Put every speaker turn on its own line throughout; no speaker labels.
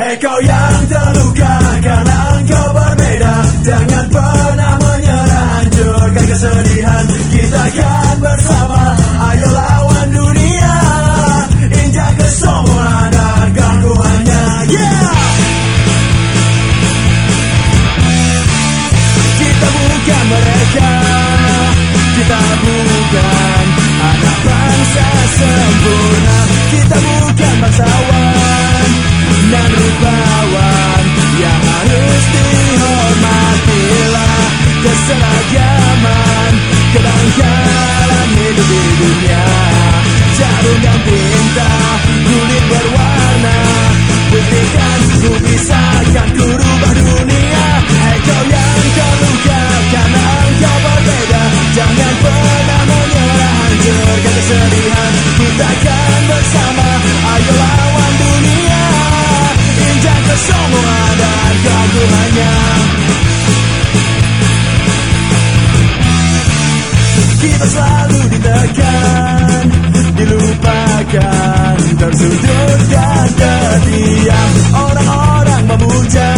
Hei kau yang terluka karena engkau berbeda. Jangan pernah menyerah hancurkan kesedihan. Kita akan bersama. Ayo lawan dunia. Injak kesombongan dan gangguannya Yeah! Kita bukan mereka. Kita bukan anak bangsa sempurna. Kita bukan bangsawan Keseragaman Kedangkalan hidup di dunia. Jarum dan tinta Kulit berwarna. Buktikan ku bisa kan ku rubah dunia. Hei kau yang terluka karena engkau berbeda. Jangan pernah menyerah hancurkan kesedihan. Kita akan bersama Ayo lawan dunia. Injak kesombongan dan keagungannya Kita selalu ditekan Dilupakan Tersudut dan Orang-orang memuja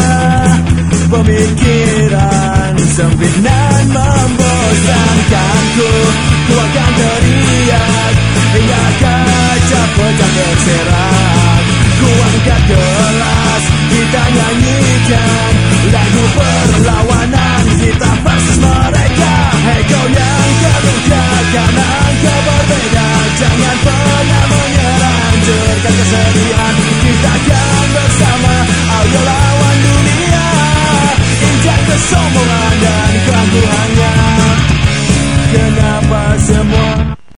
Pemikiran sempit dan membosankanku Ku akan teriak Hingga kaca pecah terserak Ku angkat gelas Kita nyanyikan Lagu